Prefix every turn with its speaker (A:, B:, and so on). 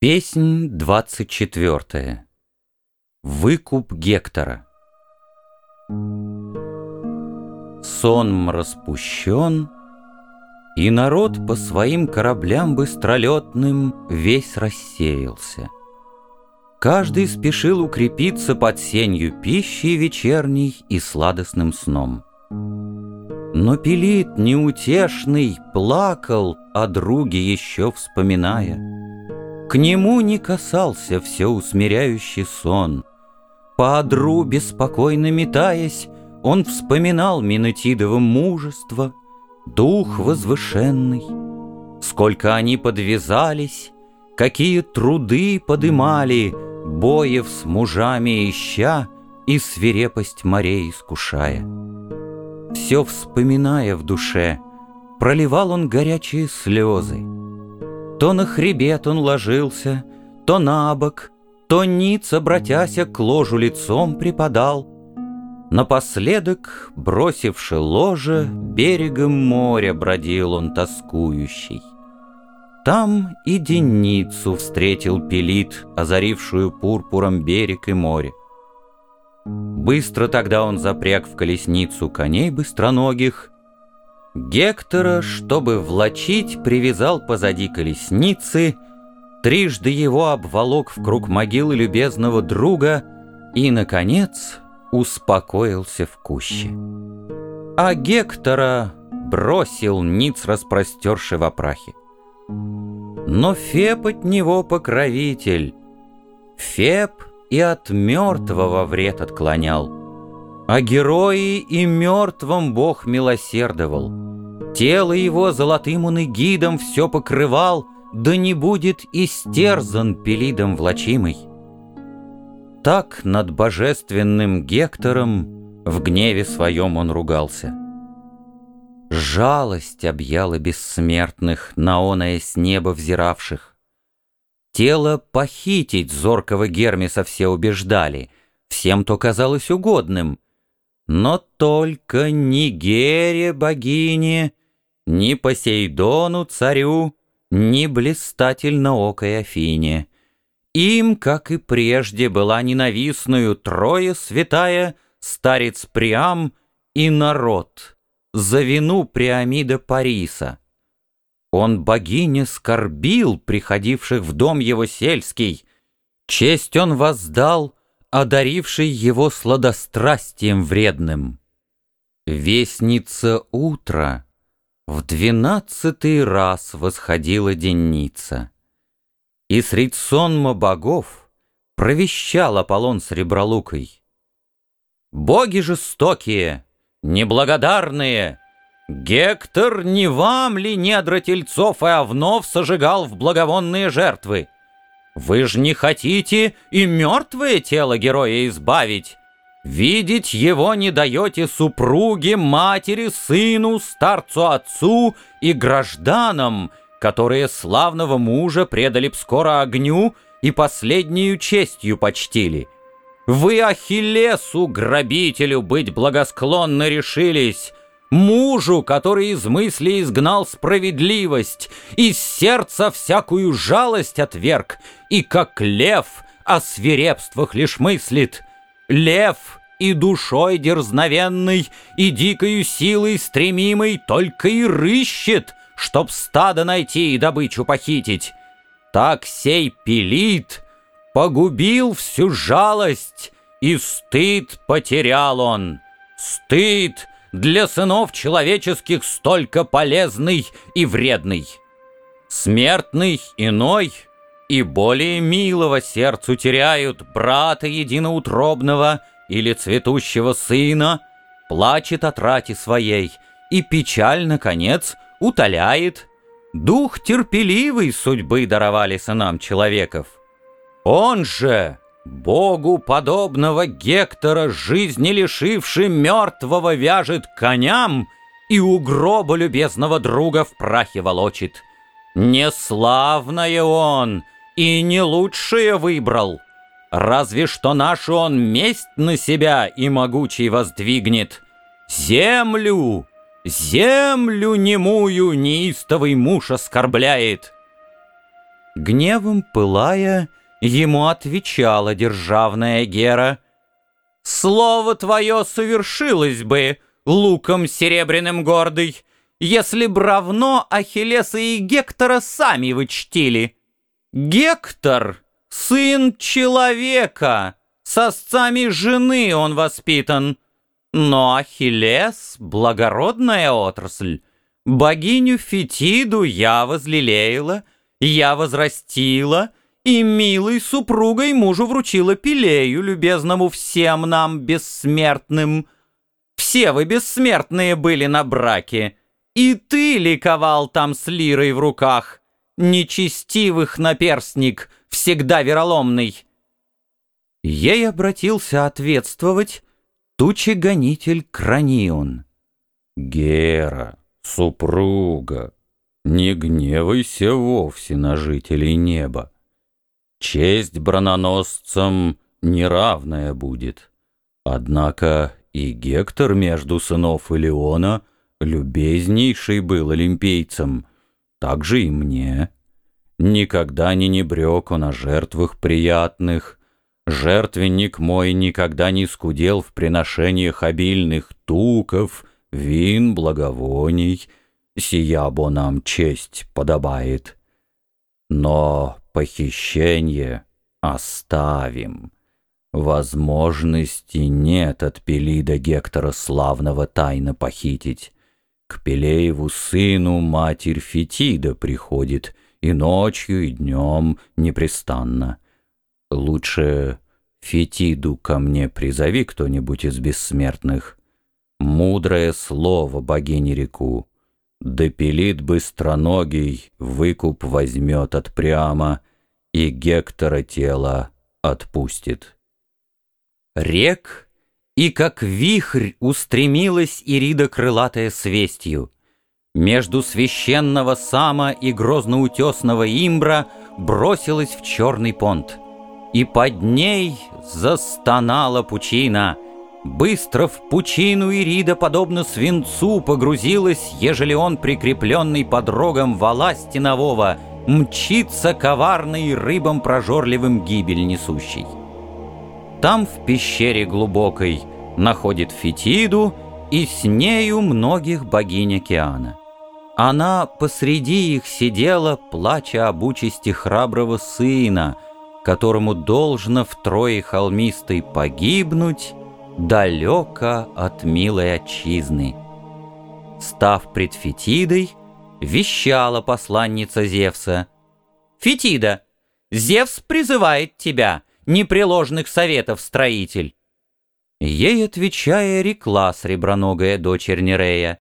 A: Песнь двадцать четвертая. Выкуп Гектора. Сон распущен, и народ по своим кораблям быстролетным весь рассеялся. Каждый спешил укрепиться под сенью пищи вечерней и сладостным сном. Но Пелит неутешный плакал, о друге еще вспоминая — к нему не касался все усмиряющий сон. По одру беспокойно метаясь, Он вспоминал Минотидово мужество, Дух возвышенный. Сколько они подвязались, Какие труды подымали, Боев с мужами ища И свирепость морей искушая. Все вспоминая в душе, Проливал он горячие слезы, то на хребет он ложился, то на бок, то ниц, обратяся к ложу лицом, припадал. Напоследок, бросивши ложе, берегом моря бродил он тоскующий. Там и денницу встретил пелит, озарившую пурпуром берег и море. Быстро тогда он запряг в колесницу коней быстроногих — Гектора, чтобы влачить, привязал позади колесницы, трижды его обволок в круг могилы любезного друга и, наконец, успокоился в куще. А Гектора бросил ниц, распростерши в опрахе. Но Феб от него покровитель. Феб и от мертвого вред отклонял. А герои и мертвым Бог милосердовал. Тело его золотым он и гидом все покрывал, Да не будет истерзан пелидом влачимый. Так над божественным Гектором В гневе своем он ругался. Жалость объяла бессмертных, На оное с неба взиравших. Тело похитить зоркого Гермеса все убеждали, Всем то казалось угодным — но только ни Гере богине, ни Посейдону царю, ни блистательно-окой Афине. Им, как и прежде, была ненавистную Трое святая, старец Приам и народ, за вину Приамида Париса. Он богине скорбил приходивших в дом его сельский, честь он воздал — одаривший его сладострастием вредным. Вестница утра в двенадцатый раз восходила денница, и средь сонма богов провещал Аполлон сребролукой. «Боги жестокие, неблагодарные!» Гектор не вам ли недра тельцов и овнов сожигал в благовонные жертвы? Вы ж не хотите и мертвое тело героя избавить. Видеть его не даете супруге, матери, сыну, старцу, отцу и гражданам, которые славного мужа предали б скоро огню и последнюю честью почтили. Вы Ахиллесу, грабителю, быть благосклонно решились, Мужу, который из мысли изгнал справедливость, Из сердца всякую жалость отверг, И как лев о свирепствах лишь мыслит. Лев и душой дерзновенной, И дикою силой стремимой Только и рыщет, чтоб стадо найти и добычу похитить. Так сей пилит, погубил всю жалость, И стыд потерял он. Стыд — для сынов человеческих столько полезный и вредный. Смертный иной и более милого сердцу теряют брата единоутробного или цветущего сына, плачет о трате своей и печаль, наконец, утоляет. Дух терпеливый судьбы даровали сынам человеков. Он же Богу подобного Гектора, жизни лишивший мертвого, вяжет коням и у гроба любезного друга в прахе волочит. Не славное он и не лучшее выбрал, разве что нашу он месть на себя и могучий воздвигнет. Землю, землю немую неистовый муж оскорбляет. Гневом пылая, ему отвечала державная Гера. «Слово твое совершилось бы, луком серебряным гордый, если б равно Ахиллеса и Гектора сами вы чтили. Гектор — сын человека, с сцами жены он воспитан, но Ахиллес — благородная отрасль, богиню Фетиду я возлелеяла, я возрастила — и милой супругой мужу вручила Пелею, любезному всем нам бессмертным. Все вы бессмертные были на браке, и ты ликовал там с лирой в руках, нечестивых наперстник, всегда вероломный. Ей обратился ответствовать тучегонитель Кранион.
B: Гера, супруга, не гневайся вовсе на жителей неба. Честь брононосцам неравная будет. Однако и Гектор между сынов Илеона любезнейший был олимпийцем, так же и мне. Никогда не небрек он о жертвах приятных, жертвенник мой никогда не скудел в приношениях обильных туков, вин, благовоний, сия бо нам честь подобает. Но похищение оставим. Возможности нет от Пелида Гектора славного тайно похитить. К Пелееву сыну матерь Фетида приходит и ночью, и днем непрестанно. Лучше Фетиду ко мне призови кто-нибудь из бессмертных. Мудрое слово богини реку. Да Пелит быстроногий выкуп возьмет от прямо, и Гектора тело отпустит.
A: Рек, и как вихрь устремилась Ирида крылатая с вестью. Между священного сама и грозноутесного имбра бросилась в черный понт. И под ней застонала пучина. Быстро в пучину Ирида, подобно свинцу, погрузилась, ежели он, прикрепленный под рогом вала стенового, мчится коварный рыбам прожорливым гибель несущий. Там в пещере глубокой находит Фетиду и с нею многих богинь океана. Она посреди их сидела, плача об участи храброго сына, которому должно в трое холмистой погибнуть далеко от милой отчизны. Став пред Фетидой, вещала посланница Зевса. «Фетида, Зевс призывает тебя, непреложных советов строитель». Ей, отвечая, рекла среброногая дочерь Нерея.